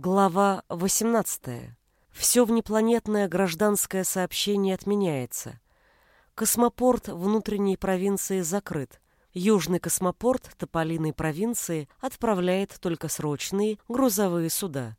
Глава 18. Все внепланетное гражданское сообщение отменяется. Космопорт внутренней провинции закрыт. Южный космопорт Тополиной провинции отправляет только срочные грузовые суда.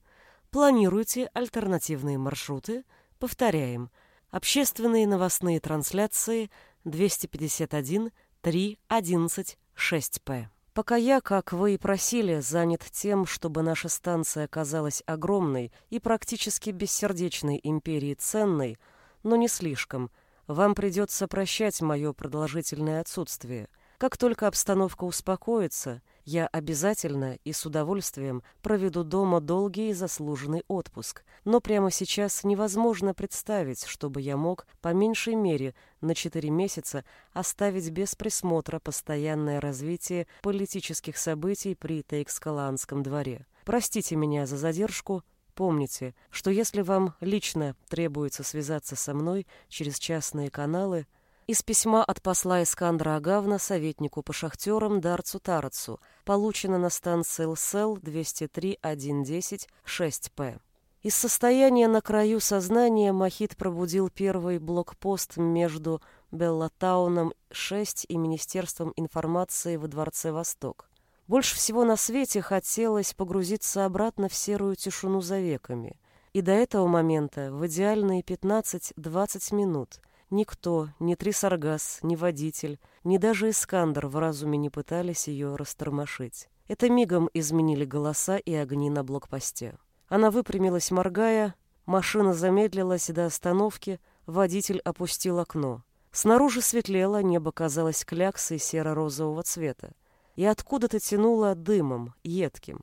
Планируйте альтернативные маршруты. Повторяем. Общественные новостные трансляции 251 3 11 6П. Пока я, как вы и просили, занят тем, чтобы наша станция оказалась огромной и практически бессердечной империей ценной, но не слишком, вам придется прощать мое продолжительное отсутствие. Как только обстановка успокоится, я обязательно и с удовольствием проведу дома долгий и заслуженный отпуск. Но прямо сейчас невозможно представить, чтобы я мог, по меньшей мере, на четыре месяца оставить без присмотра постоянное развитие политических событий при Тейкскаланском дворе. Простите меня за задержку, Помните, что если вам лично требуется связаться со мной через частные каналы, из письма от посла Искандра Агавна советнику по шахтерам Дарцу Тарацу, получено на станции ЛСЛ 203.110.6П. Из состояния на краю сознания Махит пробудил первый блокпост между Беллатауном-6 и Министерством информации во Дворце Восток. Больше всего на свете хотелось погрузиться обратно в серую тишину за веками. И до этого момента, в идеальные 15-20 минут, Никто, ни Трисаргас, ни водитель, ни даже Искандер в разуме не пытались ее растормошить. Это мигом изменили голоса и огни на блокпосте. Она выпрямилась, моргая, машина замедлилась до остановки, водитель опустил окно. Снаружи светлело, небо казалось кляксой серо-розового цвета. И откуда-то тянуло дымом, едким.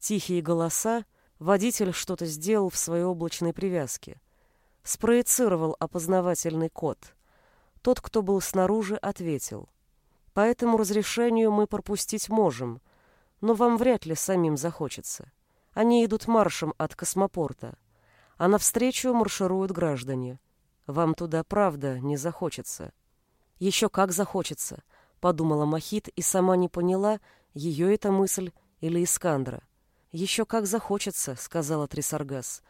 Тихие голоса, водитель что-то сделал в своей облачной привязке — спроецировал опознавательный код. Тот, кто был снаружи, ответил. По этому разрешению мы пропустить можем, но вам вряд ли самим захочется. Они идут маршем от космопорта, а навстречу маршируют граждане. Вам туда, правда, не захочется. Еще как захочется, подумала Махит и сама не поняла, ее эта мысль или Искандра. Еще как захочется, сказала Трисаргас.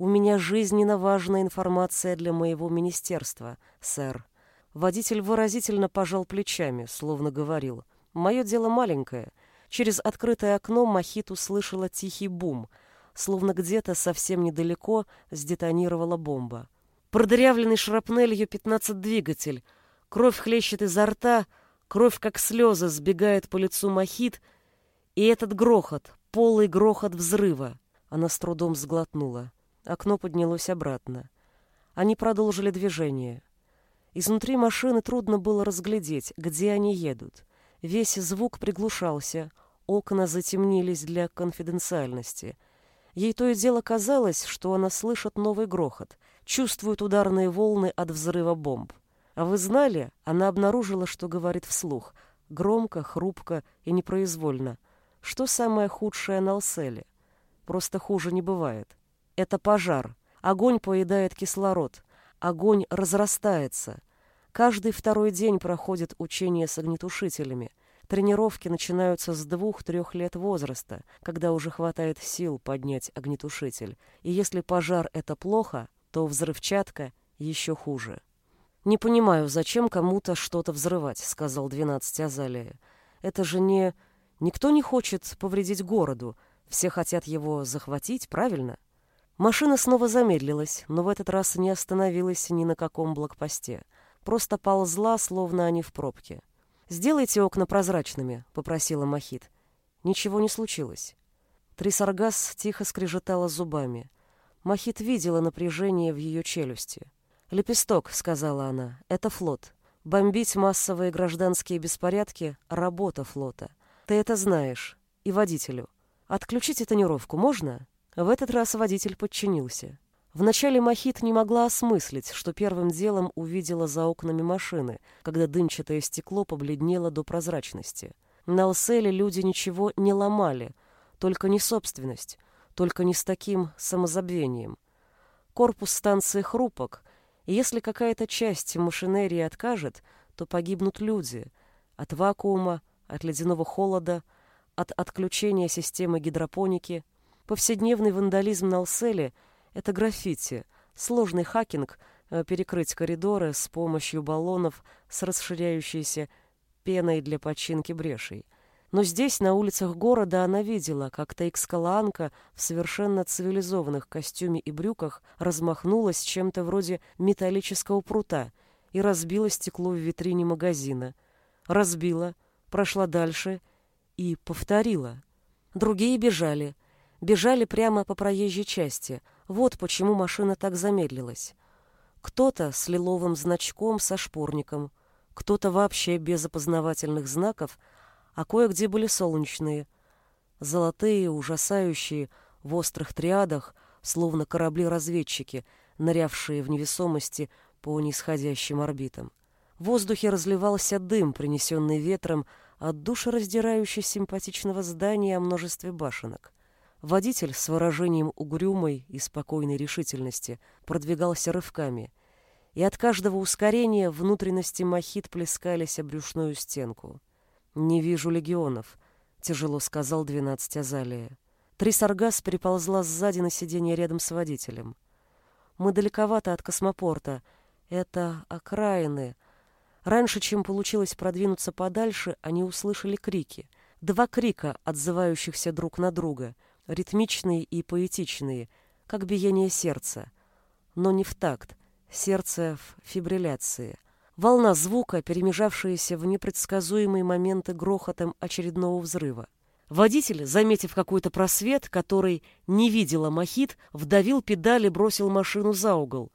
У меня жизненно важная информация для моего министерства, сэр. Водитель выразительно пожал плечами, словно говорил. Мое дело маленькое. Через открытое окно Махит услышала тихий бум, словно где-то совсем недалеко сдетонировала бомба. Продырявленный шрапнелью 15 двигатель. Кровь хлещет изо рта, кровь как слезы сбегает по лицу Махит, и этот грохот, полый грохот взрыва. Она с трудом сглотнула. Окно поднялось обратно. Они продолжили движение. Изнутри машины трудно было разглядеть, где они едут. Весь звук приглушался, окна затемнились для конфиденциальности. Ей то и дело казалось, что она слышит новый грохот, чувствует ударные волны от взрыва бомб. А вы знали, она обнаружила, что говорит вслух, громко, хрупко и непроизвольно. Что самое худшее на Алселе? Просто хуже не бывает. Это пожар. Огонь поедает кислород. Огонь разрастается. Каждый второй день проходит учение с огнетушителями. Тренировки начинаются с двух-трех лет возраста, когда уже хватает сил поднять огнетушитель. И если пожар — это плохо, то взрывчатка еще хуже. «Не понимаю, зачем кому-то что-то взрывать», — сказал двенадцать Азалия. «Это же не... Никто не хочет повредить городу. Все хотят его захватить, правильно?» Машина снова замедлилась, но в этот раз не остановилась ни на каком блокпосте. Просто ползла, словно они в пробке. «Сделайте окна прозрачными», — попросила Махит. Ничего не случилось. Трисаргас тихо скрежетала зубами. Махит видела напряжение в ее челюсти. «Лепесток», — сказала она, — «это флот. Бомбить массовые гражданские беспорядки — работа флота. Ты это знаешь. И водителю. Отключите тонировку можно?» В этот раз водитель подчинился. Вначале Махит не могла осмыслить, что первым делом увидела за окнами машины, когда дымчатое стекло побледнело до прозрачности. На Алселе люди ничего не ломали, только не собственность, только не с таким самозабвением. Корпус станции хрупок, и если какая-то часть машинерии откажет, то погибнут люди от вакуума, от ледяного холода, от отключения системы гидропоники – Повседневный вандализм на Алселе — это граффити, сложный хакинг, э, перекрыть коридоры с помощью баллонов с расширяющейся пеной для починки брешей. Но здесь, на улицах города, она видела, как Таикскалаанка в совершенно цивилизованных костюме и брюках размахнулась чем-то вроде металлического прута и разбила стекло в витрине магазина. Разбила, прошла дальше и повторила. Другие бежали. Бежали прямо по проезжей части. Вот почему машина так замедлилась. Кто-то с лиловым значком со шпорником, кто-то вообще без опознавательных знаков, а кое-где были солнечные. Золотые, ужасающие, в острых триадах, словно корабли-разведчики, нырявшие в невесомости по нисходящим орбитам. В воздухе разливался дым, принесенный ветром от душераздирающей симпатичного здания о множестве башенок. Водитель с выражением угрюмой и спокойной решительности продвигался рывками, и от каждого ускорения внутренности мохит плескались об брюшную стенку. «Не вижу легионов», — тяжело сказал двенадцать Азалия. Трисаргас переползла сзади на сиденье рядом с водителем. «Мы далековато от космопорта. Это окраины», Раньше, чем получилось продвинуться подальше, они услышали крики. Два крика, отзывающихся друг на друга, ритмичные и поэтичные, как биение сердца. Но не в такт, сердце в фибрилляции. Волна звука, перемежавшаяся в непредсказуемые моменты грохотом очередного взрыва. Водитель, заметив какой-то просвет, который не видела Махит, вдавил педали и бросил машину за угол.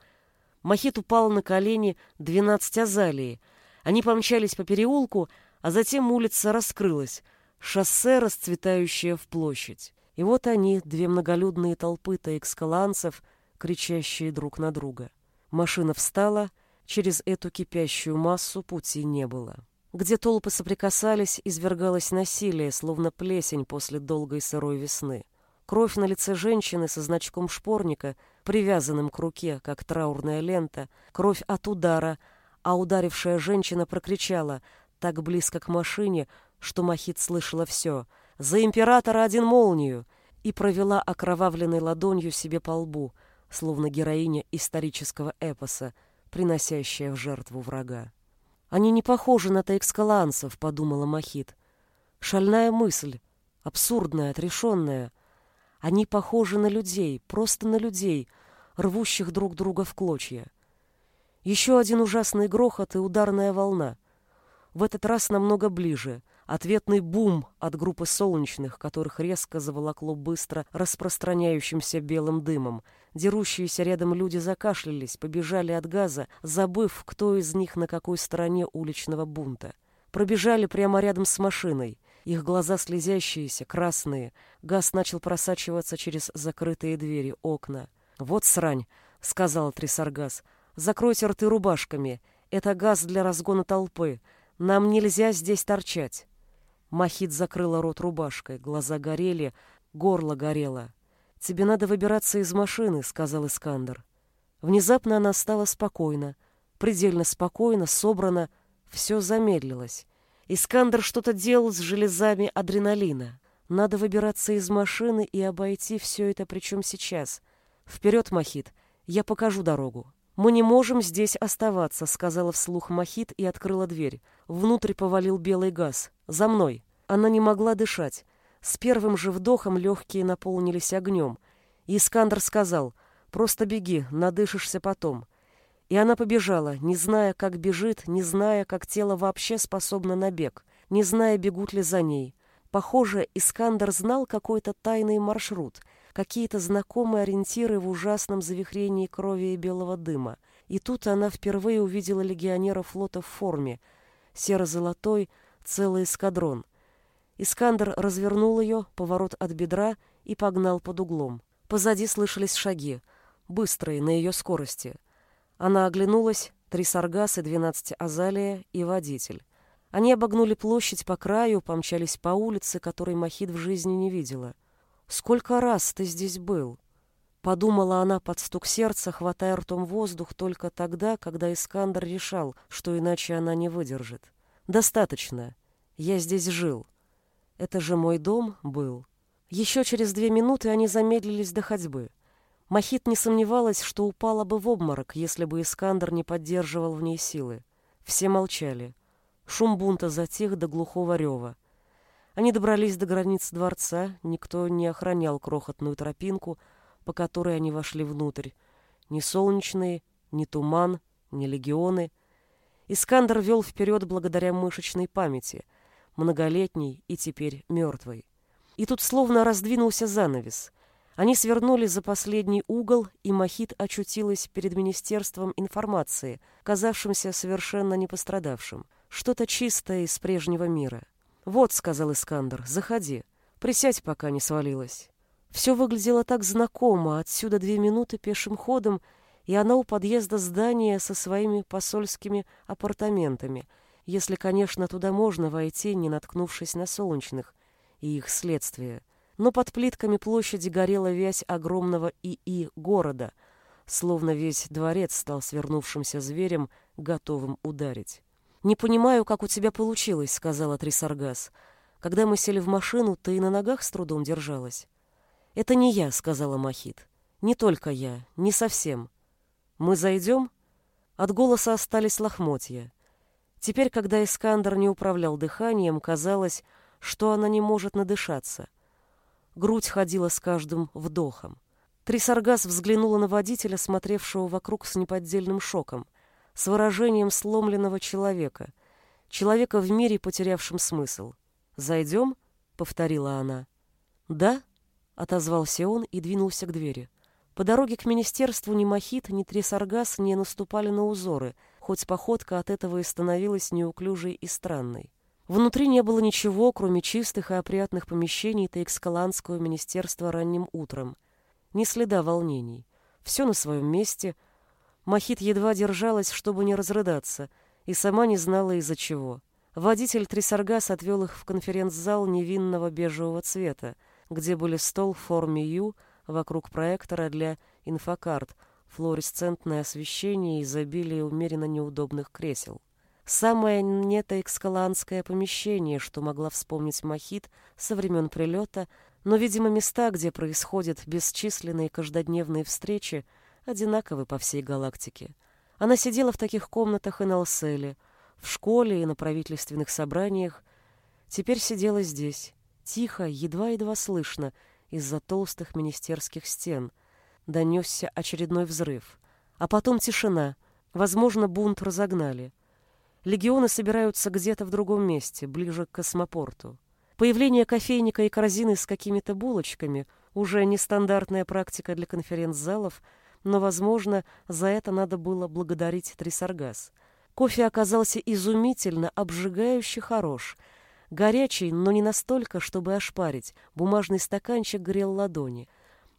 Махит упал на колени двенадцать азалии — они помчались по переулку, а затем улица раскрылась, шоссе, расцветающее в площадь. И вот они, две многолюдные толпы таэкскаланцев, кричащие друг на друга. Машина встала, через эту кипящую массу пути не было. Где толпы соприкасались, извергалось насилие, словно плесень после долгой сырой весны. Кровь на лице женщины со значком шпорника, привязанным к руке, как траурная лента, кровь от удара — а ударившая женщина прокричала так близко к машине, что Махит слышала все. «За императора один молнию!» и провела окровавленной ладонью себе по лбу, словно героиня исторического эпоса, приносящая в жертву врага. «Они не похожи на таэкскаланцев», — подумала Махит. «Шальная мысль, абсурдная, отрешенная. Они похожи на людей, просто на людей, рвущих друг друга в клочья. Еще один ужасный грохот и ударная волна. В этот раз намного ближе. Ответный бум от группы солнечных, которых резко заволокло быстро распространяющимся белым дымом. Дерущиеся рядом люди закашлялись, побежали от газа, забыв, кто из них на какой стороне уличного бунта. Пробежали прямо рядом с машиной. Их глаза слезящиеся, красные. Газ начал просачиваться через закрытые двери, окна. «Вот срань», — сказал Трисаргас. Закройте рты рубашками. Это газ для разгона толпы. Нам нельзя здесь торчать. Махит закрыла рот рубашкой. Глаза горели, горло горело. «Тебе надо выбираться из машины», — сказал Искандер. Внезапно она стала спокойна, предельно спокойно, собрана, все замедлилось. Искандер что-то делал с железами адреналина. Надо выбираться из машины и обойти все это, причем сейчас. Вперед, Махит, я покажу дорогу. «Мы не можем здесь оставаться», — сказала вслух Махит и открыла дверь. Внутрь повалил белый газ. «За мной». Она не могла дышать. С первым же вдохом легкие наполнились огнем. И Искандр сказал, «Просто беги, надышишься потом». И она побежала, не зная, как бежит, не зная, как тело вообще способно на бег, не зная, бегут ли за ней. Похоже, Искандер знал какой-то тайный маршрут — какие-то знакомые ориентиры в ужасном завихрении крови и белого дыма. И тут она впервые увидела легионера флота в форме, серо-золотой, целый эскадрон. Искандер развернул ее, поворот от бедра и погнал под углом. Позади слышались шаги, быстрые, на ее скорости. Она оглянулась, три саргасы, двенадцать азалия и водитель. Они обогнули площадь по краю, помчались по улице, которой Махид в жизни не видела — Сколько раз ты здесь был? Подумала она под стук сердца, хватая ртом воздух только тогда, когда Искандер решал, что иначе она не выдержит. Достаточно. Я здесь жил. Это же мой дом был. Еще через две минуты они замедлились до ходьбы. Махит не сомневалась, что упала бы в обморок, если бы Искандер не поддерживал в ней силы. Все молчали. Шум бунта затих до глухого рева. Они добрались до границ дворца, никто не охранял крохотную тропинку, по которой они вошли внутрь. Ни солнечные, ни туман, ни легионы. Искандер вел вперед благодаря мышечной памяти, многолетней и теперь мертвой. И тут словно раздвинулся занавес. Они свернули за последний угол, и Махит очутилась перед Министерством информации, казавшимся совершенно не пострадавшим. Что-то чистое из прежнего мира. «Вот», — сказал Искандер, — «заходи. Присядь, пока не свалилась». Все выглядело так знакомо, отсюда две минуты пешим ходом, и она у подъезда здания со своими посольскими апартаментами, если, конечно, туда можно войти, не наткнувшись на солнечных и их следствие — но под плитками площади горела вязь огромного ИИ города, словно весь дворец стал свернувшимся зверем, готовым ударить. «Не понимаю, как у тебя получилось», — сказала Трисаргас. «Когда мы сели в машину, ты и на ногах с трудом держалась». «Это не я», — сказала Махит. «Не только я, не совсем. Мы зайдем?» От голоса остались лохмотья. Теперь, когда Искандер не управлял дыханием, казалось, что она не может надышаться. Грудь ходила с каждым вдохом. Трисаргас взглянула на водителя, смотревшего вокруг с неподдельным шоком, с выражением сломленного человека, человека в мире, потерявшим смысл. «Зайдем?» — повторила она. «Да?» — отозвался он и двинулся к двери. По дороге к министерству ни Махит, ни Трисаргас не наступали на узоры, хоть походка от этого и становилась неуклюжей и странной. Внутри не было ничего, кроме чистых и опрятных помещений Тейкскаланского министерства ранним утром. Ни следа волнений. Все на своем месте. Махит едва держалась, чтобы не разрыдаться, и сама не знала из-за чего. Водитель Трисаргас отвел их в конференц-зал невинного бежевого цвета, где были стол в форме Ю вокруг проектора для инфокарт, флуоресцентное освещение и изобилие умеренно неудобных кресел. Самое нетоэкскаланское помещение, что могла вспомнить Махит со времен прилета, но, видимо, места, где происходят бесчисленные каждодневные встречи, одинаковы по всей галактике. Она сидела в таких комнатах и на Алселе, в школе и на правительственных собраниях. Теперь сидела здесь, тихо, едва-едва слышно, из-за толстых министерских стен. Донесся очередной взрыв. А потом тишина. Возможно, бунт разогнали. Легионы собираются где-то в другом месте, ближе к космопорту. Появление кофейника и корзины с какими-то булочками уже нестандартная практика для конференц-залов, но, возможно, за это надо было благодарить Трисаргас. Кофе оказался изумительно, обжигающе хорош. Горячий, но не настолько, чтобы ошпарить. Бумажный стаканчик грел ладони.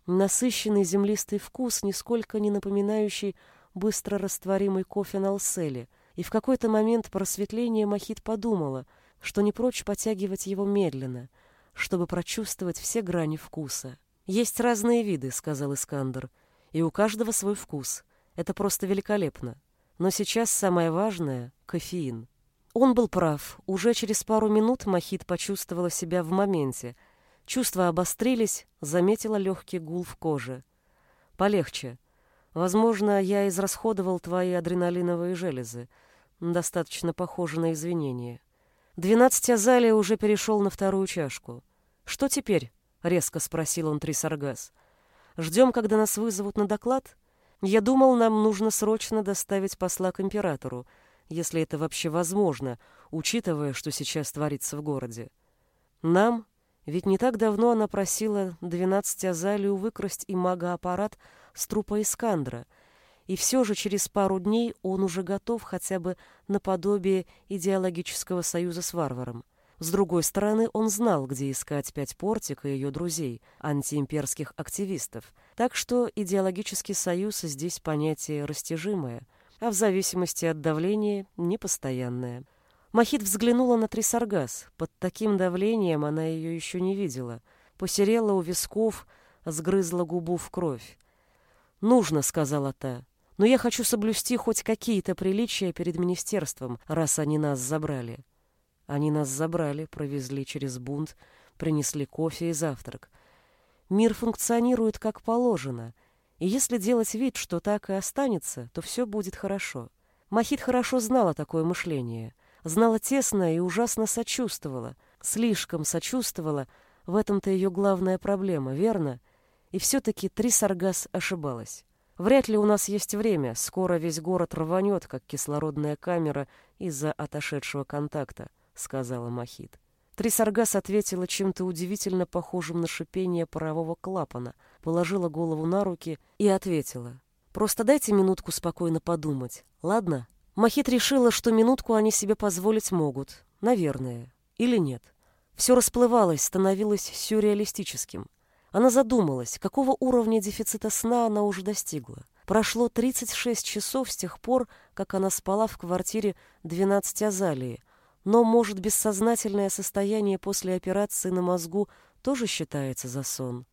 Насыщенный землистый вкус, нисколько не напоминающий быстро растворимый кофе на Алселе — и в какой-то момент просветления Махит подумала, что не прочь потягивать его медленно, чтобы прочувствовать все грани вкуса. «Есть разные виды», — сказал Искандер, — «и у каждого свой вкус. Это просто великолепно. Но сейчас самое важное — кофеин». Он был прав. Уже через пару минут Махит почувствовала себя в моменте. Чувства обострились, заметила легкий гул в коже. «Полегче. Возможно, я израсходовал твои адреналиновые железы достаточно похоже на извинение. Двенадцать Азалия уже перешел на вторую чашку. «Что теперь?» — резко спросил он Трисаргас. «Ждем, когда нас вызовут на доклад? Я думал, нам нужно срочно доставить посла к императору, если это вообще возможно, учитывая, что сейчас творится в городе. Нам? Ведь не так давно она просила двенадцать Азалию выкрасть и мага-аппарат с трупа Искандра — и все же через пару дней он уже готов хотя бы наподобие идеологического союза с варваром. С другой стороны, он знал, где искать пять портик и ее друзей, антиимперских активистов. Так что идеологический союз здесь понятие растяжимое, а в зависимости от давления – непостоянное. Махит взглянула на Трисаргас. Под таким давлением она ее еще не видела. Посерела у висков, сгрызла губу в кровь. «Нужно», — сказала та но я хочу соблюсти хоть какие-то приличия перед министерством, раз они нас забрали. Они нас забрали, провезли через бунт, принесли кофе и завтрак. Мир функционирует как положено, и если делать вид, что так и останется, то все будет хорошо. Махит хорошо знала такое мышление, знала тесно и ужасно сочувствовала, слишком сочувствовала, в этом-то ее главная проблема, верно? И все-таки Трисаргас ошибалась. Вряд ли у нас есть время, скоро весь город рванет, как кислородная камера из-за отошедшего контакта, сказала Махит. Трисаргас ответила чем-то удивительно похожим на шипение парового клапана, положила голову на руки и ответила. «Просто дайте минутку спокойно подумать, ладно?» Махит решила, что минутку они себе позволить могут. Наверное. Или нет. Все расплывалось, становилось сюрреалистическим. Она задумалась, какого уровня дефицита сна она уже достигла. Прошло 36 часов с тех пор, как она спала в квартире 12 Азалии, но, может, бессознательное состояние после операции на мозгу тоже считается за сон?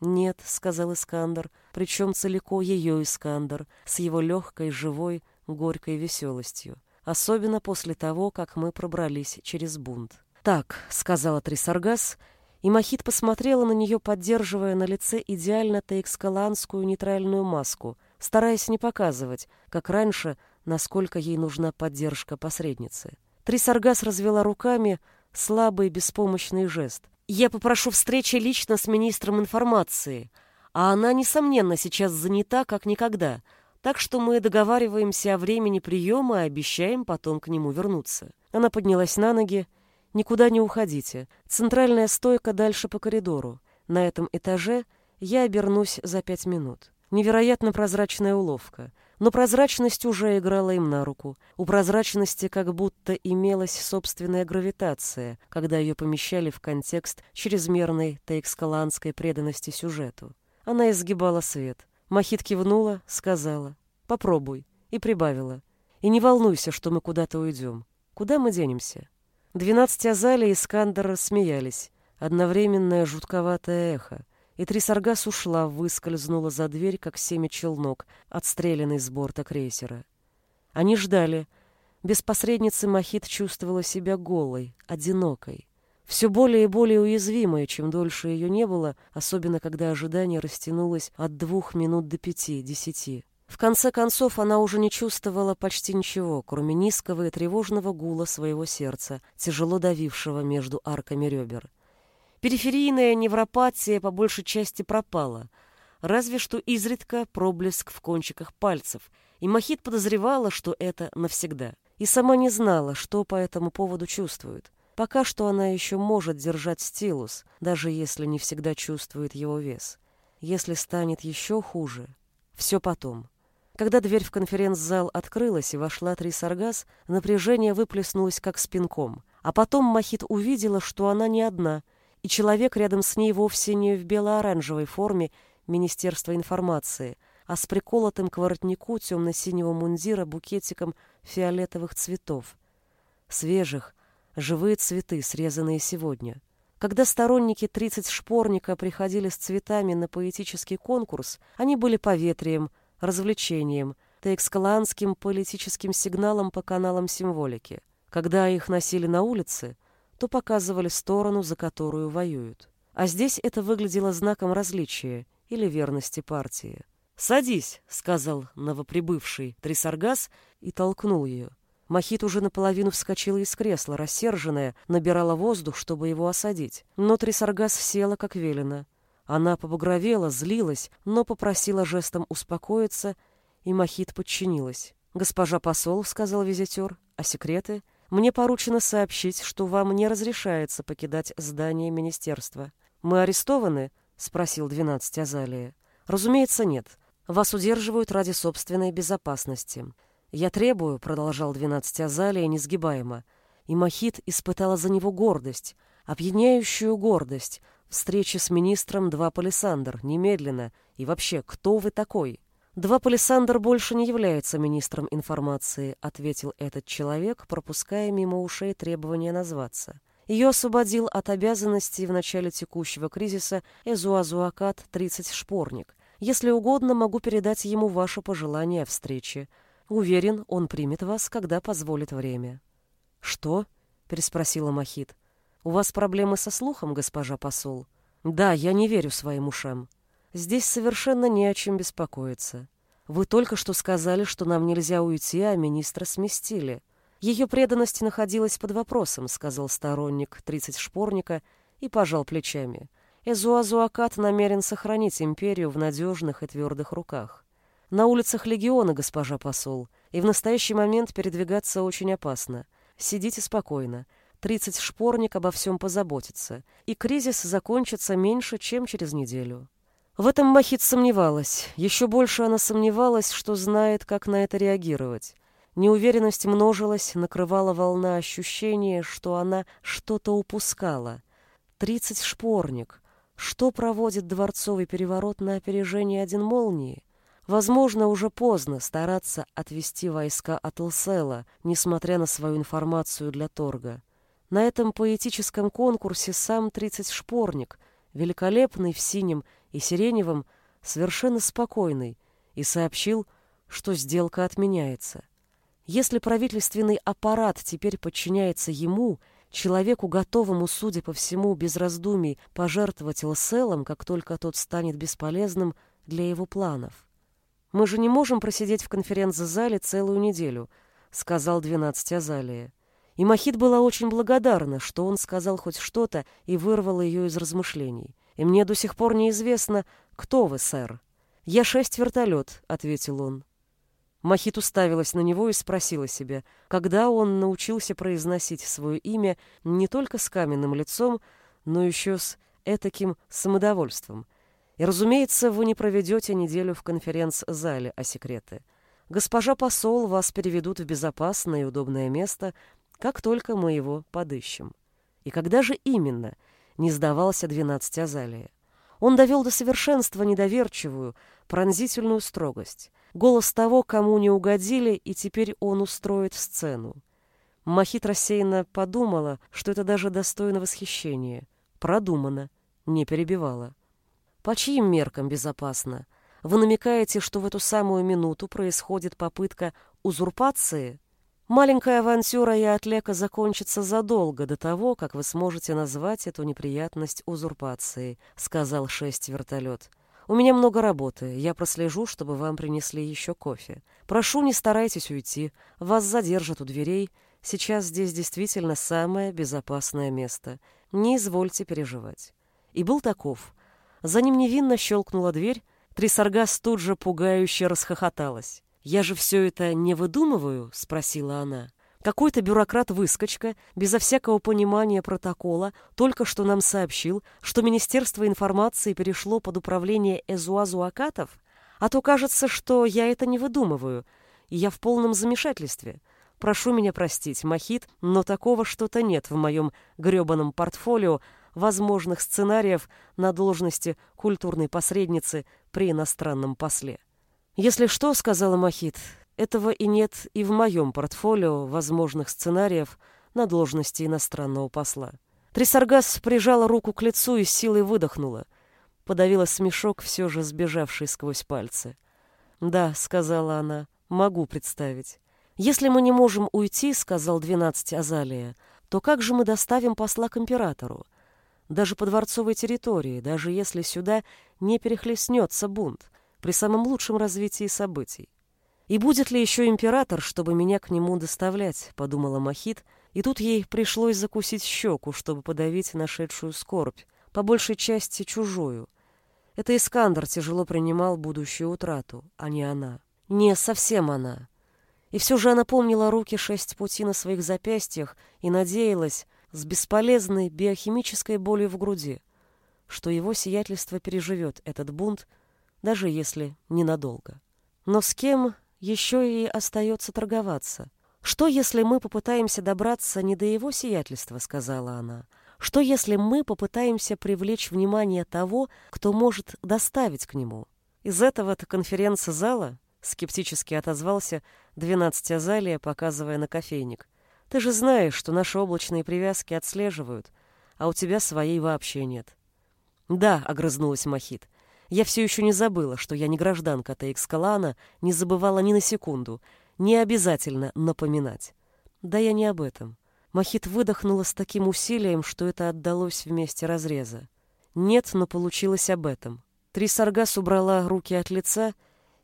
«Нет», — сказал Искандер, причем целико ее Искандер, с его легкой, живой, горькой веселостью. Особенно после того, как мы пробрались через бунт. «Так», — сказала Трисаргас, и Махит посмотрела на нее, поддерживая на лице идеально таэкскаланскую нейтральную маску, стараясь не показывать, как раньше, насколько ей нужна поддержка посредницы. Трисаргас развела руками слабый беспомощный жест. «Я попрошу встречи лично с министром информации, а она, несомненно, сейчас занята как никогда, так что мы договариваемся о времени приема и обещаем потом к нему вернуться». Она поднялась на ноги. «Никуда не уходите. Центральная стойка дальше по коридору. На этом этаже я обернусь за пять минут». Невероятно прозрачная уловка — но прозрачность уже играла им на руку. У прозрачности как будто имелась собственная гравитация, когда ее помещали в контекст чрезмерной таэкскаланской преданности сюжету. Она изгибала свет. Махит кивнула, сказала «Попробуй» и прибавила «И не волнуйся, что мы куда-то уйдем. Куда мы денемся?» Двенадцать Азали и Скандер смеялись. Одновременное жутковатое эхо и Трисаргас ушла, выскользнула за дверь, как семя челнок, отстрелянный с борта крейсера. Они ждали. Без посредницы Махит чувствовала себя голой, одинокой. Все более и более уязвимой, чем дольше ее не было, особенно когда ожидание растянулось от двух минут до пяти, десяти. В конце концов, она уже не чувствовала почти ничего, кроме низкого и тревожного гула своего сердца, тяжело давившего между арками ребер. Периферийная невропатия по большей части пропала, разве что изредка проблеск в кончиках пальцев, и Махит подозревала, что это навсегда. И сама не знала, что по этому поводу чувствует. Пока что она еще может держать стилус, даже если не всегда чувствует его вес. Если станет еще хуже, все потом. Когда дверь в конференц-зал открылась и вошла Трисаргас, напряжение выплеснулось как спинком. А потом Махит увидела, что она не одна — и человек рядом с ней вовсе не в бело-оранжевой форме Министерства информации, а с приколотым к воротнику темно-синего мундира букетиком фиолетовых цветов. Свежих, живые цветы, срезанные сегодня. Когда сторонники «30 шпорника» приходили с цветами на поэтический конкурс, они были поветрием, развлечением, таэкскаланским политическим сигналом по каналам символики. Когда их носили на улице, то показывали сторону, за которую воюют. А здесь это выглядело знаком различия или верности партии. «Садись», — сказал новоприбывший Трисаргас и толкнул ее. Махит уже наполовину вскочила из кресла, рассерженная, набирала воздух, чтобы его осадить. Но Трисаргас села, как велено. Она побагровела, злилась, но попросила жестом успокоиться, и Махит подчинилась. «Госпожа посол», — сказал визитер, — «а секреты?» Мне поручено сообщить, что вам не разрешается покидать здание министерства. Мы арестованы? спросил двенадцать Азалия. Разумеется, нет. Вас удерживают ради собственной безопасности. Я требую, продолжал двенадцать Азалия несгибаемо, и Махит испытала за него гордость, опьяняющую гордость, встречи с министром два Палисандр, немедленно, и вообще, кто вы такой? «Два Палисандр больше не является министром информации», ответил этот человек, пропуская мимо ушей требования назваться. Ее освободил от обязанностей в начале текущего кризиса Эзуазуакат 30 Шпорник. Если угодно, могу передать ему ваше пожелание о встрече. Уверен, он примет вас, когда позволит время. «Что?» — переспросила Махит. «У вас проблемы со слухом, госпожа посол?» Да, я не верю своим ушам. Здесь совершенно не о чем беспокоиться. Вы только что сказали, что нам нельзя уйти, а министра сместили. Ее преданность находилась под вопросом, сказал сторонник тридцать шпорника и пожал плечами. Эзуазуакат намерен сохранить империю в надежных и твердых руках. На улицах легиона, госпожа посол, и в настоящий момент передвигаться очень опасно. Сидите спокойно. Тридцать шпорник обо всем позаботится, и кризис закончится меньше, чем через неделю. В этом Махит сомневалась. Еще больше она сомневалась, что знает, как на это реагировать. Неуверенность множилась, накрывала волна ощущения, что она что-то упускала. Тридцать шпорник. Что проводит дворцовый переворот на опережение один молнии? Возможно, уже поздно стараться отвести войска от Илсела, несмотря на свою информацию для торга. На этом поэтическом конкурсе сам тридцать шпорник, великолепный в синем и сиреневом, совершенно спокойный, и сообщил, что сделка отменяется. Если правительственный аппарат теперь подчиняется ему, человеку, готовому, судя по всему, без раздумий пожертвовать Лселом, как только тот станет бесполезным для его планов. «Мы же не можем просидеть в конференц-зале целую неделю», — сказал двенадцать Азалия. И Махит была очень благодарна, что он сказал хоть что-то и вырвал ее из размышлений. «И мне до сих пор неизвестно, кто вы, сэр». «Я шесть вертолет», — ответил он. Махит уставилась на него и спросила себя, когда он научился произносить свое имя не только с каменным лицом, но еще с этаким самодовольством. И, разумеется, вы не проведете неделю в конференц-зале о секреты. Госпожа посол вас переведут в безопасное и удобное место, как только мы его подыщем. И когда же именно не сдавался двенадцать Азалия? Он довел до совершенства недоверчивую, пронзительную строгость голос того, кому не угодили, и теперь он устроит сцену. Махит рассеянно подумала, что это даже достойно восхищения. Продумано, не перебивала. По чьим меркам безопасно? Вы намекаете, что в эту самую минуту происходит попытка узурпации? Маленькая авантюра и отлека закончится задолго до того, как вы сможете назвать эту неприятность узурпацией, сказал шесть вертолет. У меня много работы. Я прослежу, чтобы вам принесли еще кофе. Прошу, не старайтесь уйти. Вас задержат у дверей. Сейчас здесь действительно самое безопасное место. Не извольте переживать. И был таков. За ним невинно щелкнула дверь. Трисаргас тут же пугающе расхохоталась. «Я же все это не выдумываю?» — спросила она. Какой-то бюрократ-выскочка, безо всякого понимания протокола, только что нам сообщил, что Министерство информации перешло под управление Эзуазу Акатов, а то кажется, что я это не выдумываю, и я в полном замешательстве. Прошу меня простить, Махит, но такого что-то нет в моем грёбаном портфолио возможных сценариев на должности культурной посредницы при иностранном после. «Если что, — сказала Махит, этого и нет и в моем портфолио возможных сценариев на должности иностранного посла. Трисаргас прижала руку к лицу и силой выдохнула. Подавила смешок, все же сбежавший сквозь пальцы. «Да», — сказала она, — «могу представить». «Если мы не можем уйти», — сказал двенадцать Азалия, «то как же мы доставим посла к императору? Даже по дворцовой территории, даже если сюда не перехлестнется бунт, при самом лучшем развитии событий. «И будет ли еще император, чтобы меня к нему доставлять?» — подумала Махит, и тут ей пришлось закусить щеку, чтобы подавить нашедшую скорбь, по большей части чужую. Это Искандер тяжело принимал будущую утрату, а не она. Не совсем она. И все же она помнила руки шесть пути на своих запястьях и надеялась, с бесполезной биохимической болью в груди, что его сиятельство переживет этот бунт, даже если ненадолго. Но с кем еще и остается торговаться. «Что, если мы попытаемся добраться не до его сиятельства?» — сказала она. «Что, если мы попытаемся привлечь внимание того, кто может доставить к нему?» «Из этого-то конференц-зала?» — скептически отозвался двенадцать Азалия, показывая на кофейник. «Ты же знаешь, что наши облачные привязки отслеживают, а у тебя своей вообще нет». «Да», — огрызнулась Махит, я все еще не забыла, что я не гражданка Тейкскалана, не забывала ни на секунду. Не обязательно напоминать. Да я не об этом. Махит выдохнула с таким усилием, что это отдалось вместе разреза. Нет, но получилось об этом. Трисаргас убрала руки от лица,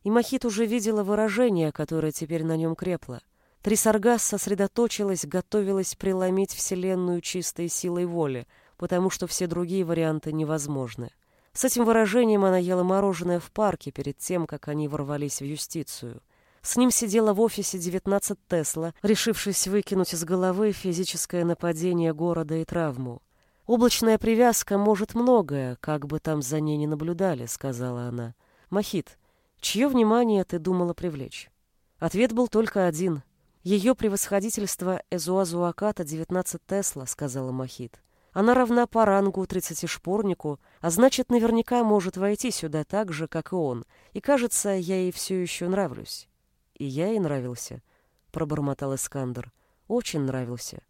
и Махит уже видела выражение, которое теперь на нем крепло. Трисаргас сосредоточилась, готовилась преломить Вселенную чистой силой воли, потому что все другие варианты невозможны. С этим выражением она ела мороженое в парке перед тем, как они ворвались в юстицию. С ним сидела в офисе 19 Тесла, решившись выкинуть из головы физическое нападение города и травму. «Облачная привязка может многое, как бы там за ней не наблюдали», — сказала она. «Махит, чье внимание ты думала привлечь?» Ответ был только один. «Ее превосходительство Эзуазуаката 19 Тесла», — сказала Махит. «Она равна по рангу тридцатишпорнику, а значит, наверняка может войти сюда так же, как и он, и, кажется, я ей все еще нравлюсь». «И я ей нравился», — пробормотал Искандер. «Очень нравился.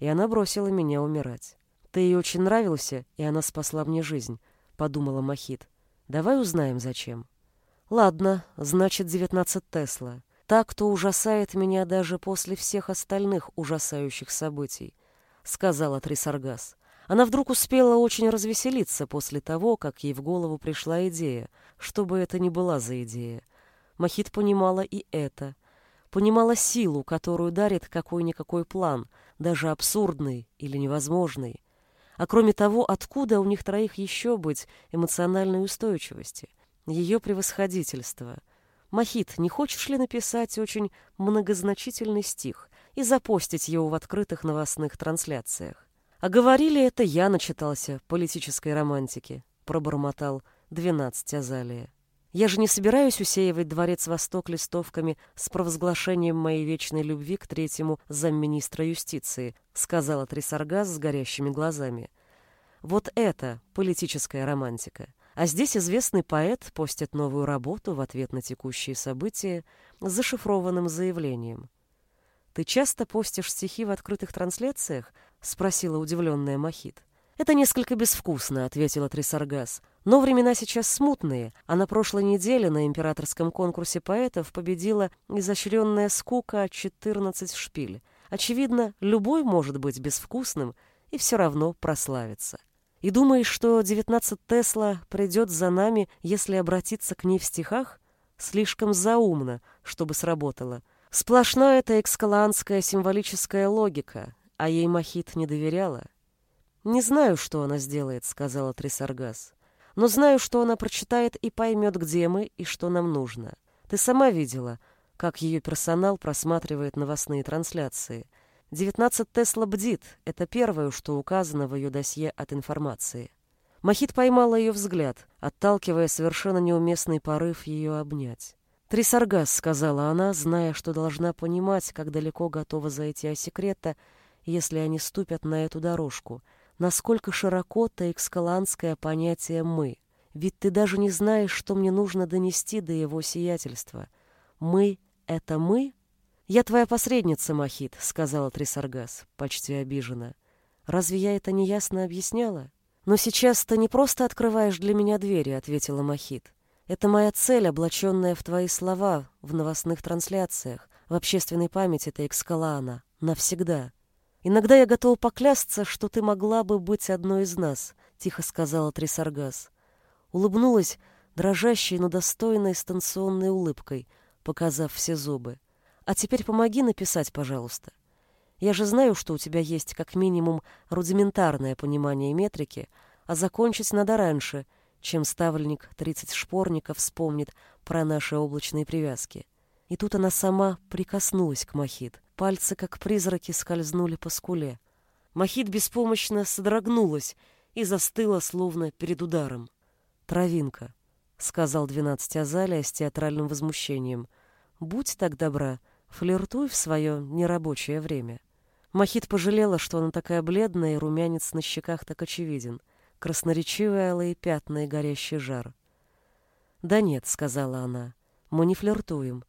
И она бросила меня умирать». «Ты ей очень нравился, и она спасла мне жизнь», — подумала Махит. «Давай узнаем, зачем». «Ладно, значит, девятнадцать Тесла. Та, кто ужасает меня даже после всех остальных ужасающих событий», — сказала Трисаргас. Она вдруг успела очень развеселиться после того, как ей в голову пришла идея, что бы это ни была за идея. Махит понимала и это. Понимала силу, которую дарит какой-никакой план, даже абсурдный или невозможный. А кроме того, откуда у них троих еще быть эмоциональной устойчивости? Ее превосходительство. Махит, не хочешь ли написать очень многозначительный стих и запостить его в открытых новостных трансляциях? А говорили это я начитался политической романтики, пробормотал двенадцать Азалия. Я же не собираюсь усеивать дворец Восток листовками с провозглашением моей вечной любви к третьему замминистра юстиции, сказала Трисаргас с горящими глазами. Вот это политическая романтика. А здесь известный поэт постит новую работу в ответ на текущие события с зашифрованным заявлением. «Ты часто постишь стихи в открытых трансляциях?» — спросила удивленная Махит. «Это несколько безвкусно», — ответила Трисаргас. «Но времена сейчас смутные, а на прошлой неделе на императорском конкурсе поэтов победила изощренная скука 14 шпиль. Очевидно, любой может быть безвкусным и все равно прославиться. И думаешь, что 19 Тесла придет за нами, если обратиться к ней в стихах? Слишком заумно, чтобы сработало. Сплошная эта экскаланская символическая логика, а ей Махит не доверяла. «Не знаю, что она сделает», — сказала Трисаргас. «Но знаю, что она прочитает и поймет, где мы и что нам нужно. Ты сама видела, как ее персонал просматривает новостные трансляции. 19 Тесла бдит. Это первое, что указано в ее досье от информации. Махит поймала ее взгляд, отталкивая совершенно неуместный порыв ее обнять. «Трисаргас», — сказала она, зная, что должна понимать, как далеко готова зайти секрета, если они ступят на эту дорожку, насколько широко таэкскаланское понятие «мы». Ведь ты даже не знаешь, что мне нужно донести до его сиятельства. «Мы» — это «мы», «Я твоя посредница, Махит», — сказала Трисаргас, почти обижена. «Разве я это неясно объясняла?» «Но сейчас ты не просто открываешь для меня двери», — ответила Махит. «Это моя цель, облаченная в твои слова, в новостных трансляциях, в общественной памяти Тейкскалаана, навсегда. Иногда я готова поклясться, что ты могла бы быть одной из нас», — тихо сказала Трисаргас. Улыбнулась дрожащей, но достойной станционной улыбкой, показав все зубы. А теперь помоги написать, пожалуйста. Я же знаю, что у тебя есть как минимум рудиментарное понимание метрики, а закончить надо раньше, чем ставленник 30 шпорников вспомнит про наши облачные привязки. И тут она сама прикоснулась к Махид. Пальцы, как призраки, скользнули по скуле. Махид беспомощно содрогнулась и застыла, словно перед ударом. «Травинка», — сказал двенадцать Азалия с театральным возмущением. «Будь так добра, Флиртуй в свое нерабочее время. Махит пожалела, что она такая бледная, и румянец на щеках так очевиден. Красноречивые алые пятна и горящий жар. «Да нет», — сказала она, — «мы не флиртуем.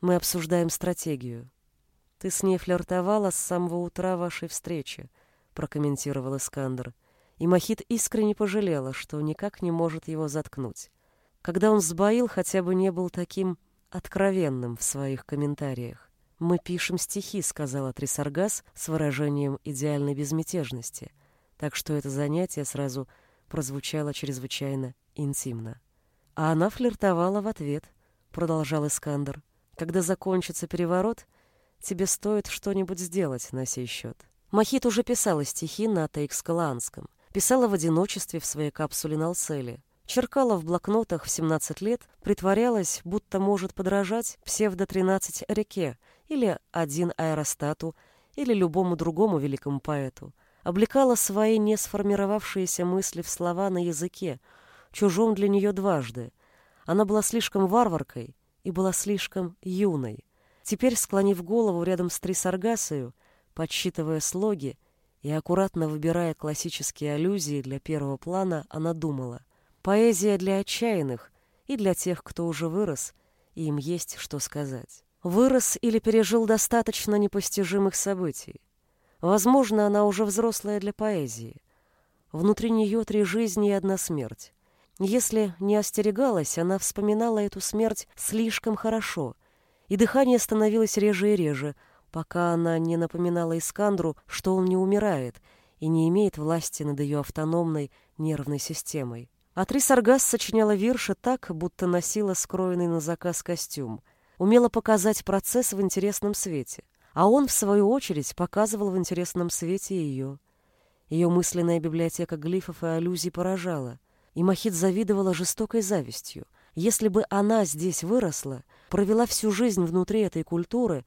Мы обсуждаем стратегию». «Ты с ней флиртовала с самого утра вашей встречи», — прокомментировал Искандер. И Махит искренне пожалела, что никак не может его заткнуть. Когда он сбоил, хотя бы не был таким откровенным в своих комментариях. «Мы пишем стихи», — сказала Трисаргас с выражением идеальной безмятежности. Так что это занятие сразу прозвучало чрезвычайно интимно. А она флиртовала в ответ, продолжал Искандер. Когда закончится переворот, тебе стоит что-нибудь сделать на сей счет. Махит уже писала стихи на тейкскалаанском. Писала в одиночестве в своей капсуле на Алцеле. Черкала в блокнотах в 17 лет, притворялась, будто может подражать псевдо-13 реке или один аэростату или любому другому великому поэту. Облекала свои не сформировавшиеся мысли в слова на языке, чужом для нее дважды. Она была слишком варваркой и была слишком юной. Теперь, склонив голову рядом с Трисаргасою, подсчитывая слоги и аккуратно выбирая классические аллюзии для первого плана, она думала. Поэзия для отчаянных и для тех, кто уже вырос, и им есть что сказать. Вырос или пережил достаточно непостижимых событий. Возможно, она уже взрослая для поэзии. Внутри нее три жизни и одна смерть. Если не остерегалась, она вспоминала эту смерть слишком хорошо, и дыхание становилось реже и реже, пока она не напоминала Искандру, что он не умирает и не имеет власти над ее автономной нервной системой. А Трис Аргас сочиняла вирши так, будто носила скроенный на заказ костюм, умела показать процесс в интересном свете, а он, в свою очередь, показывал в интересном свете ее. Ее мысленная библиотека глифов и аллюзий поражала, и Махит завидовала жестокой завистью. Если бы она здесь выросла, провела всю жизнь внутри этой культуры,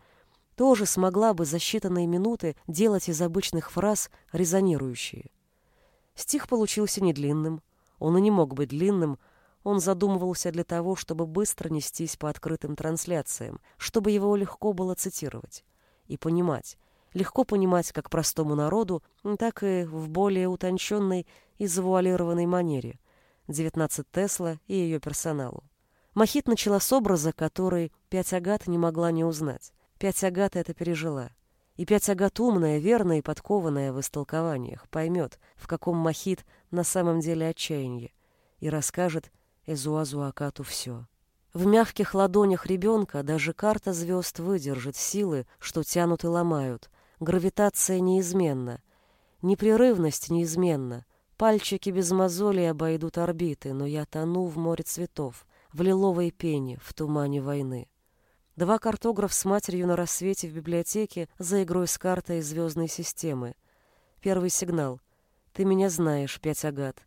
тоже смогла бы за считанные минуты делать из обычных фраз резонирующие. Стих получился недлинным, он и не мог быть длинным, он задумывался для того, чтобы быстро нестись по открытым трансляциям, чтобы его легко было цитировать и понимать. Легко понимать как простому народу, так и в более утонченной и завуалированной манере. 19 Тесла и ее персоналу. Махит начала с образа, который Пять Агат не могла не узнать. Пять Агат это пережила. И Пять Агат умная, верная и подкованная в истолкованиях, поймет, в каком Махит на самом деле отчаяние, и расскажет Эзуазу Акату все. В мягких ладонях ребенка даже карта звезд выдержит силы, что тянут и ломают. Гравитация неизменна. Непрерывность неизменна. Пальчики без мозолей обойдут орбиты, но я тону в море цветов, в лиловой пене, в тумане войны. Два картограф с матерью на рассвете в библиотеке за игрой с картой звездной системы. Первый сигнал. Ты меня знаешь, пять агат.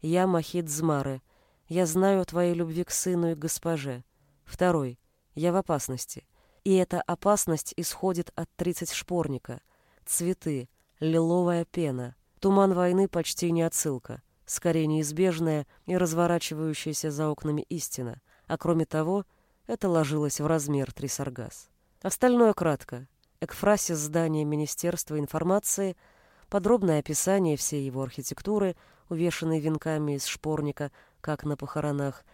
Я Махид Змары. Я знаю о твоей любви к сыну и госпоже. Второй. Я в опасности. И эта опасность исходит от тридцать шпорника. Цветы, лиловая пена. Туман войны почти не отсылка. Скорее неизбежная и разворачивающаяся за окнами истина. А кроме того, это ложилось в размер Трисаргас. Остальное кратко. Экфрасис здания Министерства информации, подробное описание всей его архитектуры, увешанной венками из шпорника, как на похоронах.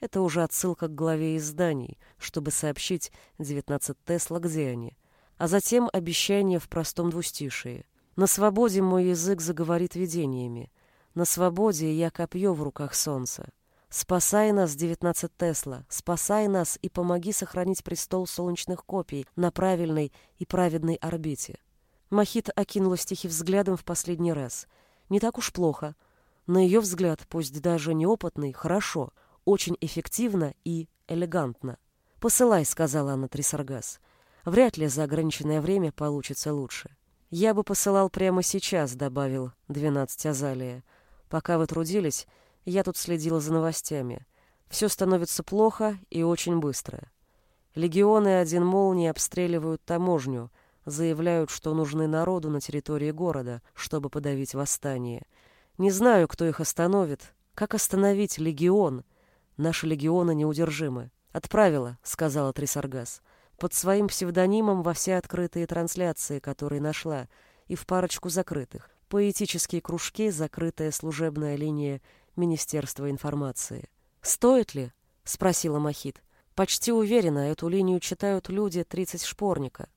Это уже отсылка к главе изданий, чтобы сообщить 19 Тесла, где они. А затем обещание в простом двустишии. На свободе мой язык заговорит видениями. На свободе я копье в руках солнца. Спасай нас, 19 Тесла, спасай нас и помоги сохранить престол солнечных копий на правильной и праведной орбите. Махит окинула стихи взглядом в последний раз. Не так уж плохо. На ее взгляд, пусть даже неопытный, хорошо, очень эффективно и элегантно. «Посылай», — сказала она Трисаргас. «Вряд ли за ограниченное время получится лучше». «Я бы посылал прямо сейчас», — добавил двенадцать Азалия. «Пока вы трудились, я тут следила за новостями. Все становится плохо и очень быстро. Легионы один молнии обстреливают таможню, заявляют, что нужны народу на территории города, чтобы подавить восстание. Не знаю, кто их остановит. Как остановить легион? Наши легионы неудержимы. «Отправила», — сказала Трисаргас, под своим псевдонимом во все открытые трансляции, которые нашла, и в парочку закрытых. Поэтические кружки, закрытая служебная линия Министерства информации. «Стоит ли?» — спросила Махит. «Почти уверена, эту линию читают люди 30 шпорника».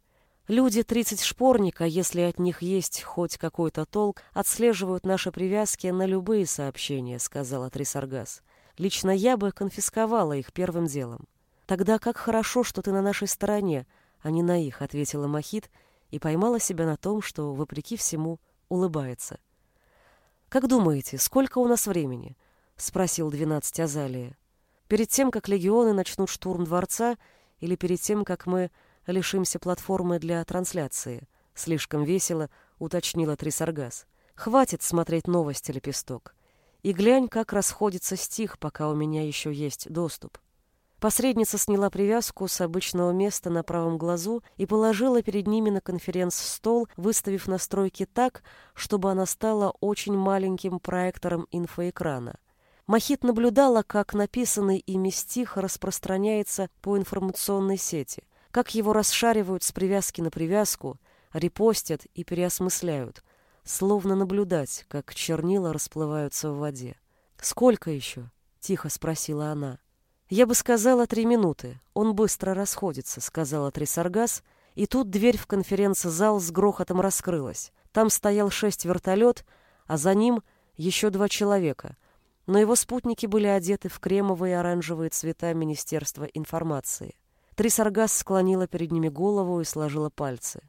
Люди 30 шпорника, если от них есть хоть какой-то толк, отслеживают наши привязки на любые сообщения, сказала Трисаргас. Лично я бы конфисковала их первым делом. Тогда как хорошо, что ты на нашей стороне, а не на их, ответила Махит и поймала себя на том, что, вопреки всему, улыбается. «Как думаете, сколько у нас времени?» — спросил двенадцать Азалия. «Перед тем, как легионы начнут штурм дворца, или перед тем, как мы лишимся платформы для трансляции?» Слишком весело уточнила Трисаргас. «Хватит смотреть новости, Лепесток. И глянь, как расходится стих, пока у меня еще есть доступ». Посредница сняла привязку с обычного места на правом глазу и положила перед ними на конференц-стол, выставив настройки так, чтобы она стала очень маленьким проектором инфоэкрана. Махит наблюдала, как написанный ими стих распространяется по информационной сети, как его расшаривают с привязки на привязку, репостят и переосмысляют, словно наблюдать, как чернила расплываются в воде. «Сколько еще?» — тихо спросила она. «Я бы сказала три минуты. Он быстро расходится», — сказала Трисаргас, и тут дверь в конференц-зал с грохотом раскрылась. Там стоял шесть вертолет, а за ним еще два человека. Но его спутники были одеты в кремовые и оранжевые цвета Министерства информации. Трисаргас склонила перед ними голову и сложила пальцы.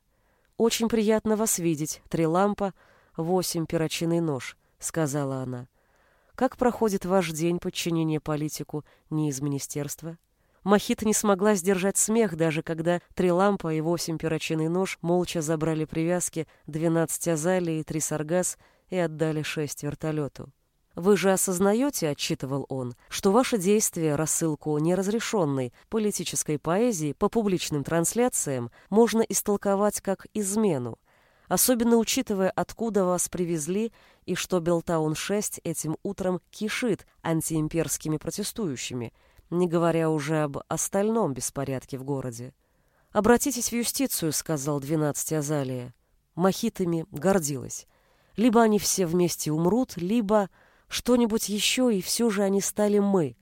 «Очень приятно вас видеть, три лампа, восемь перочинный нож», — сказала она. Как проходит ваш день подчинения политику не из министерства? Махит не смогла сдержать смех, даже когда три лампа и восемь перочинный нож молча забрали привязки, двенадцать азалий и три саргас и отдали шесть вертолету. «Вы же осознаете, — отчитывал он, — что ваши действия, рассылку неразрешенной политической поэзии по публичным трансляциям можно истолковать как измену, особенно учитывая, откуда вас привезли и что Белтаун-6 этим утром кишит антиимперскими протестующими, не говоря уже об остальном беспорядке в городе. «Обратитесь в юстицию», — сказал 12 Азалия. Махитами гордилась. Либо они все вместе умрут, либо что-нибудь еще, и все же они стали мы,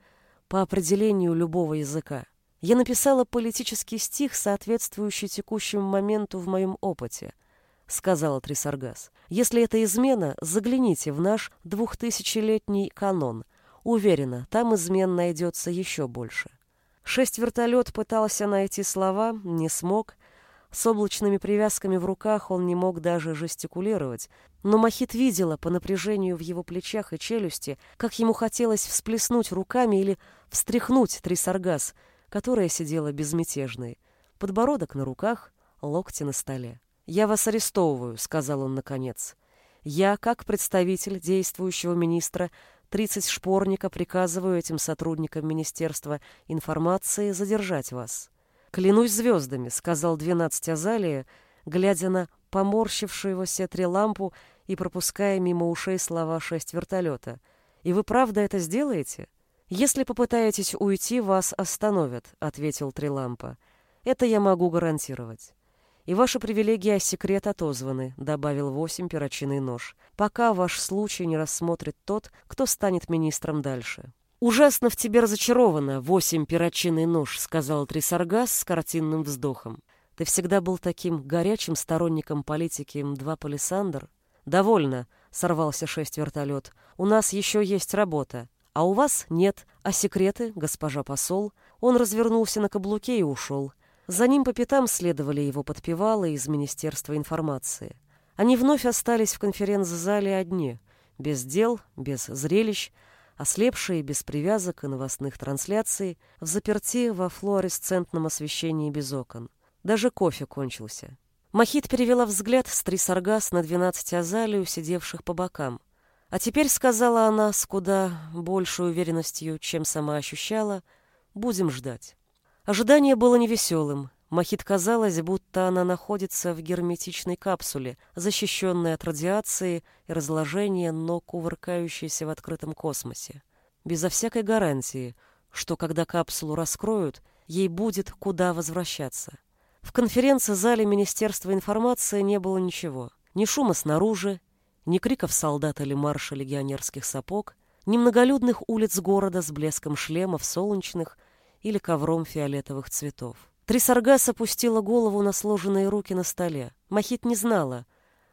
по определению любого языка. Я написала политический стих, соответствующий текущему моменту в моем опыте —— сказала Трисаргас. «Если это измена, загляните в наш двухтысячелетний канон. Уверена, там измен найдется еще больше». Шесть вертолет пытался найти слова, не смог. С облачными привязками в руках он не мог даже жестикулировать. Но Махит видела по напряжению в его плечах и челюсти, как ему хотелось всплеснуть руками или встряхнуть Трисаргас, которая сидела безмятежной. Подбородок на руках, локти на столе. «Я вас арестовываю», — сказал он наконец. «Я, как представитель действующего министра, 30 шпорника, приказываю этим сотрудникам Министерства информации задержать вас». «Клянусь звездами», — сказал 12 Азалия, глядя на поморщившуюся лампу и пропуская мимо ушей слова «шесть вертолета». «И вы правда это сделаете?» «Если попытаетесь уйти, вас остановят», — ответил Трилампа. «Это я могу гарантировать». И ваши привилегии о секрет отозваны, добавил восемь перочинный нож, пока ваш случай не рассмотрит тот, кто станет министром дальше. «Ужасно в тебе разочарована, восемь перочинный нож», — сказал Трисаргас с картинным вздохом. «Ты всегда был таким горячим сторонником политики М2 Палисандр?» «Довольно», — сорвался шесть вертолет. «У нас еще есть работа. А у вас нет. А секреты, госпожа посол?» Он развернулся на каблуке и ушел. За ним по пятам следовали его подпевалы из Министерства информации. Они вновь остались в конференц-зале одни, без дел, без зрелищ, ослепшие, без привязок и новостных трансляций, в заперти во флуоресцентном освещении без окон. Даже кофе кончился. Махит перевела взгляд с Трисаргас на двенадцать азалию, сидевших по бокам. А теперь, сказала она с куда большей уверенностью, чем сама ощущала, будем ждать. Ожидание было невеселым. Махит казалось, будто она находится в герметичной капсуле, защищенной от радиации и разложения, но кувыркающейся в открытом космосе. Безо всякой гарантии, что когда капсулу раскроют, ей будет куда возвращаться. В конференц-зале Министерства информации не было ничего. Ни шума снаружи, ни криков солдат или марша легионерских сапог, ни многолюдных улиц города с блеском шлемов солнечных, или ковром фиолетовых цветов. Трисаргас опустила голову на сложенные руки на столе. Махит не знала,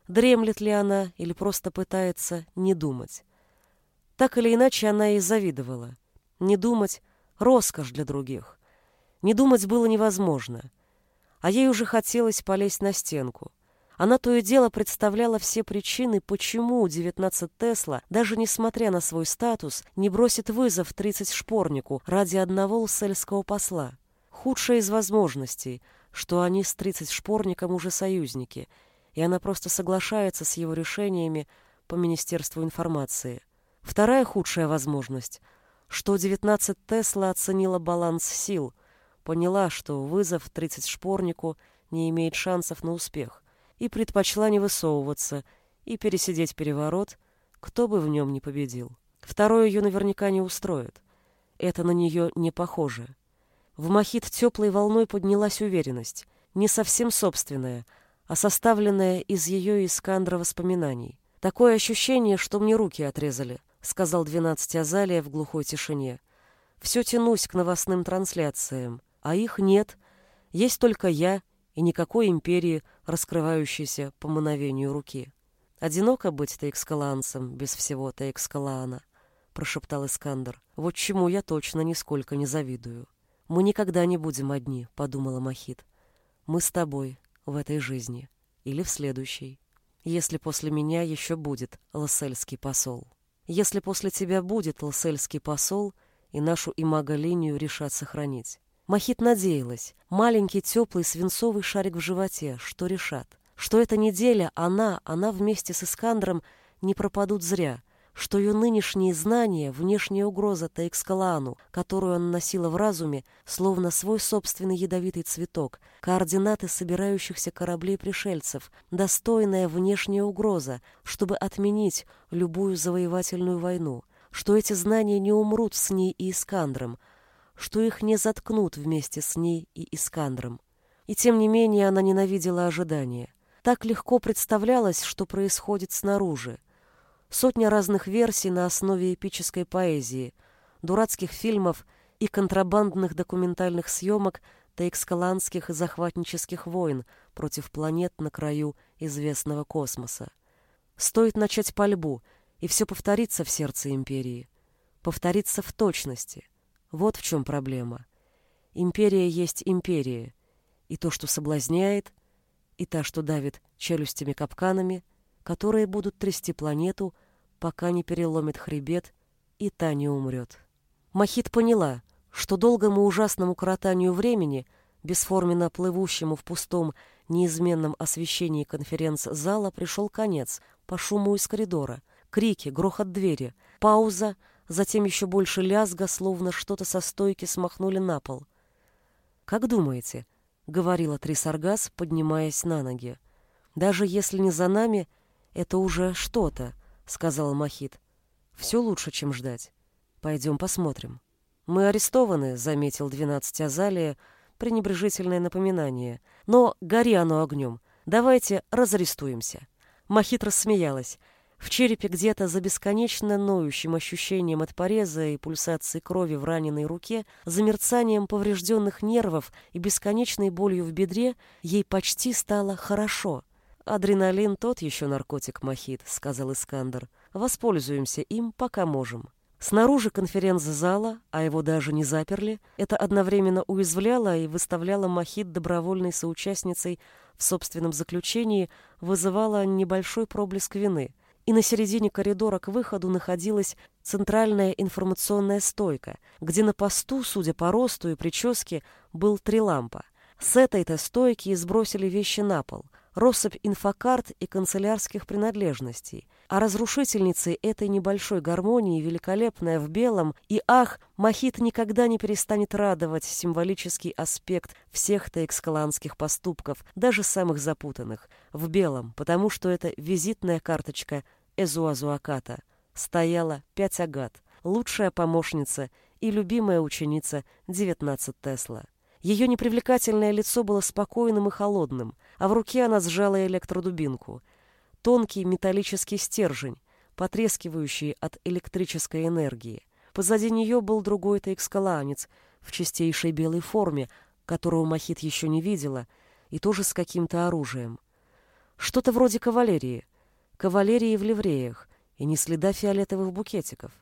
дремлет ли она или просто пытается не думать. Так или иначе, она и завидовала. Не думать — роскошь для других. Не думать было невозможно. А ей уже хотелось полезть на стенку. Она то и дело представляла все причины, почему 19 Тесла, даже несмотря на свой статус, не бросит вызов 30 шпорнику ради одного лсельского посла. Худшая из возможностей, что они с 30 шпорником уже союзники, и она просто соглашается с его решениями по Министерству информации. Вторая худшая возможность, что 19 Тесла оценила баланс сил, поняла, что вызов 30 шпорнику не имеет шансов на успех, и предпочла не высовываться и пересидеть переворот, кто бы в нем не победил. Второе ее наверняка не устроит. Это на нее не похоже. В Махит теплой волной поднялась уверенность, не совсем собственная, а составленная из ее Искандра воспоминаний. Такое ощущение, что мне руки отрезали, сказал двенадцать Азалия в глухой тишине. Все тянусь к новостным трансляциям, а их нет. Есть только я и никакой империи, раскрывающейся по мановению руки. Одиноко быть таэкскаланцем без всего таэкскалана, прошептал Искандер. Вот чему я точно нисколько не завидую. Мы никогда не будем одни, подумала Махит. Мы с тобой в этой жизни или в следующей если после меня еще будет лассельский посол. Если после тебя будет лассельский посол, и нашу имаго-линию решат сохранить. Махит надеялась, маленький теплый свинцовый шарик в животе, что решат. Что эта неделя она, она вместе с Искандром не пропадут зря, что ее нынешние знания — внешняя угроза Таэкскалаану, которую она носила в разуме, словно свой собственный ядовитый цветок, координаты собирающихся кораблей пришельцев, достойная внешняя угроза, чтобы отменить любую завоевательную войну, что эти знания не умрут с ней и Искандром, что их не заткнут вместе с ней и Искандром. И тем не менее она ненавидела ожидания. Так легко представлялось, что происходит снаружи — Сотня разных версий на основе эпической поэзии, дурацких фильмов и контрабандных документальных съемок таэкскаланских и захватнических войн против планет на краю известного космоса. Стоит начать пальбу, и все повторится в сердце империи. Повторится в точности. Вот в чем проблема. Империя есть империя, и то, что соблазняет, и та, что давит челюстями-капканами, которые будут трясти планету, пока не переломит хребет и та не умрет. Махит поняла, что долгому ужасному коротанию времени, бесформенно плывущему в пустом, неизменном освещении конференц-зала, пришел конец по шуму из коридора. Крики, грохот двери, пауза, затем еще больше лязга, словно что-то со стойки смахнули на пол. «Как думаете?» — говорила Трисаргас, поднимаясь на ноги. «Даже если не за нами, — это уже что-то, сказала Махит. Все лучше, чем ждать. Пойдем посмотрим. Мы арестованы, заметил двенадцать Азалия, пренебрежительное напоминание. Но гори оно огнем. Давайте разарестуемся. Махит рассмеялась. В черепе где-то за бесконечно ноющим ощущением от пореза и пульсации крови в раненой руке, за мерцанием поврежденных нервов и бесконечной болью в бедре, ей почти стало хорошо. «Адреналин тот еще наркотик, Махит», — сказал Искандер. «Воспользуемся им, пока можем». Снаружи конференц-зала, а его даже не заперли, это одновременно уязвляло и выставляло Махит добровольной соучастницей в собственном заключении, вызывало небольшой проблеск вины. И на середине коридора к выходу находилась центральная информационная стойка, где на посту, судя по росту и прическе, был три лампа. С этой-то стойки сбросили вещи на пол — россыпь инфокарт и канцелярских принадлежностей, а разрушительницей этой небольшой гармонии, великолепная в белом, и ах, Махит никогда не перестанет радовать символический аспект всех таэкскаланских поступков, даже самых запутанных, в белом, потому что это визитная карточка Эзуазуаката. Стояла пять агат, лучшая помощница и любимая ученица 19 Тесла. Ее непривлекательное лицо было спокойным и холодным, а в руке она сжала электродубинку. Тонкий металлический стержень, потрескивающий от электрической энергии. Позади нее был другой таэкскаланец в чистейшей белой форме, которого Махит еще не видела, и тоже с каким-то оружием. Что-то вроде кавалерии. Кавалерии в ливреях, и не следа фиолетовых букетиков.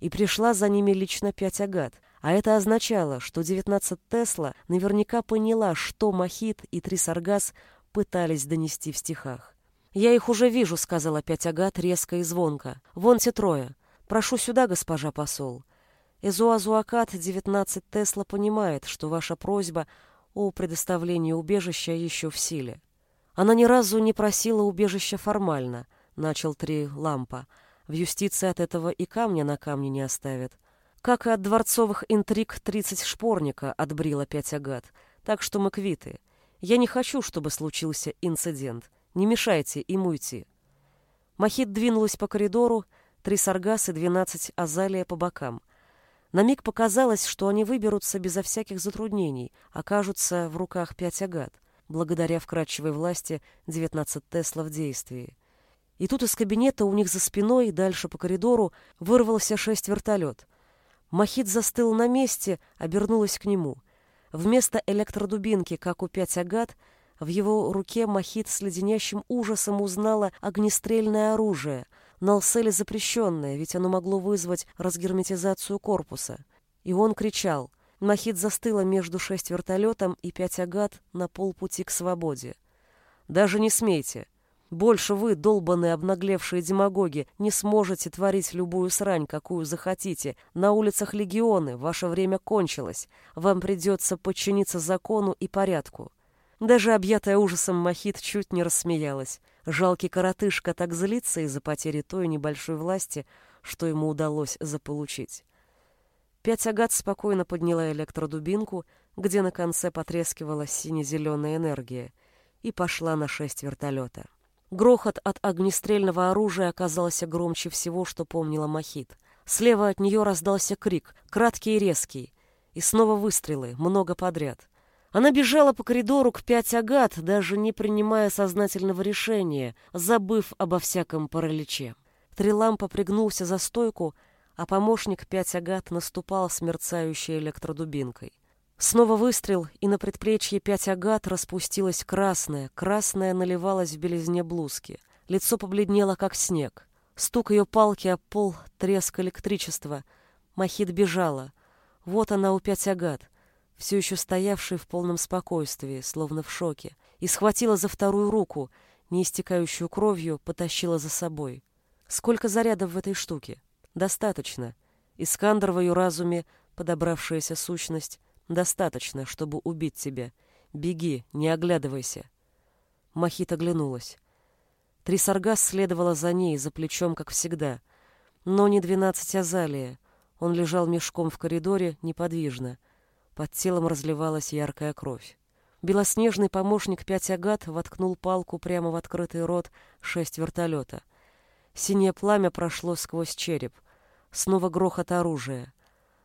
И пришла за ними лично пять агат — а это означало, что 19 Тесла наверняка поняла, что Махит и Трисаргас пытались донести в стихах. «Я их уже вижу», — сказал опять Агат резко и звонко. «Вон те трое. Прошу сюда, госпожа посол. Эзуазуакат 19 Тесла понимает, что ваша просьба о предоставлении убежища еще в силе. Она ни разу не просила убежища формально, начал Три Лампа. В юстиции от этого и камня на камне не оставят. Как и от дворцовых интриг тридцать шпорника отбрил опять Агат. Так что мы квиты. Я не хочу, чтобы случился инцидент. Не мешайте им уйти. Махит двинулась по коридору, три саргасы, двенадцать азалия по бокам. На миг показалось, что они выберутся безо всяких затруднений, окажутся в руках пять агат, благодаря вкрадчивой власти девятнадцать Тесла в действии. И тут из кабинета у них за спиной, дальше по коридору, вырвался шесть вертолет. Махит застыл на месте, обернулась к нему. Вместо электродубинки, как у пять агат, в его руке Махит с леденящим ужасом узнала огнестрельное оружие, на запрещенное, ведь оно могло вызвать разгерметизацию корпуса. И он кричал. Махит застыла между шесть вертолетом и пять агат на полпути к свободе. «Даже не смейте. Больше вы, долбанные обнаглевшие демагоги, не сможете творить любую срань, какую захотите. На улицах легионы, ваше время кончилось. Вам придется подчиниться закону и порядку. Даже объятая ужасом Махит чуть не рассмеялась. Жалкий коротышка так злится из-за потери той небольшой власти, что ему удалось заполучить. Пять агат спокойно подняла электродубинку, где на конце потрескивала сине-зеленая энергия, и пошла на шесть вертолета. Грохот от огнестрельного оружия оказался громче всего, что помнила Махит. Слева от нее раздался крик, краткий и резкий, и снова выстрелы, много подряд. Она бежала по коридору к пять агат, даже не принимая сознательного решения, забыв обо всяком параличе. Трилампа пригнулся за стойку, а помощник пять агат наступал с мерцающей электродубинкой. Снова выстрел, и на предплечье пять агат распустилась красная, красная наливалась в белизне блузки. Лицо побледнело, как снег. Стук ее палки о пол, треск электричества. Махит бежала. Вот она у пять агат все еще стоявший в полном спокойствии, словно в шоке, и схватила за вторую руку, не истекающую кровью, потащила за собой. Сколько зарядов в этой штуке? Достаточно. Искандер в ее разуме, подобравшаяся сущность, достаточно, чтобы убить тебя. Беги, не оглядывайся. Махит оглянулась. Трисаргас следовала за ней, за плечом, как всегда. Но не двенадцать Азалия. Он лежал мешком в коридоре, неподвижно — под телом разливалась яркая кровь. Белоснежный помощник пять агат воткнул палку прямо в открытый рот шесть вертолета. Синее пламя прошло сквозь череп. Снова грохот оружия.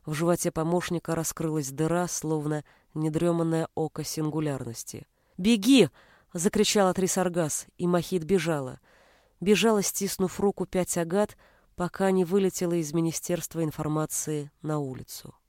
В животе помощника раскрылась дыра, словно недреманное око сингулярности. «Беги!» — закричала Трисаргас, и Махит бежала. Бежала, стиснув руку пять агат, пока не вылетела из Министерства информации на улицу.